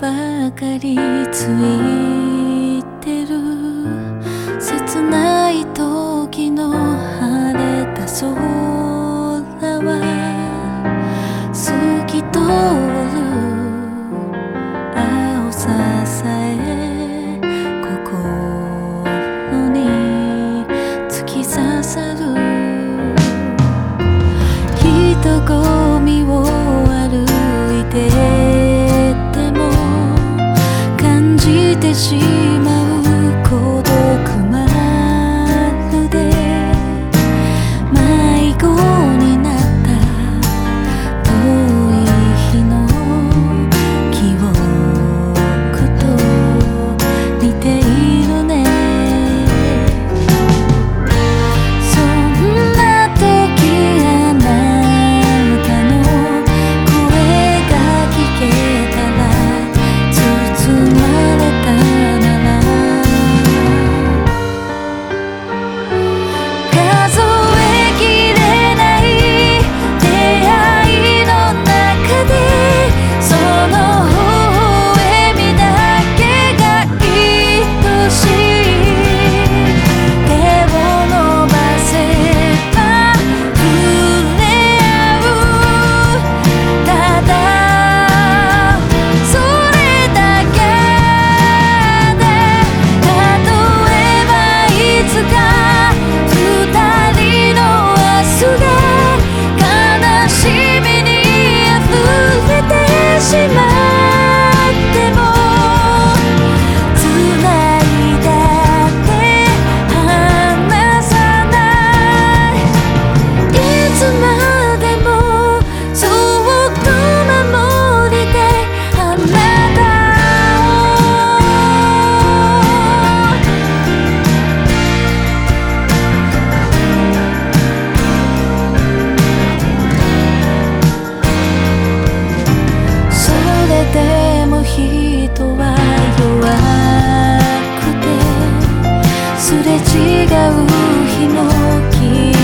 ばかりつい and で違う日の君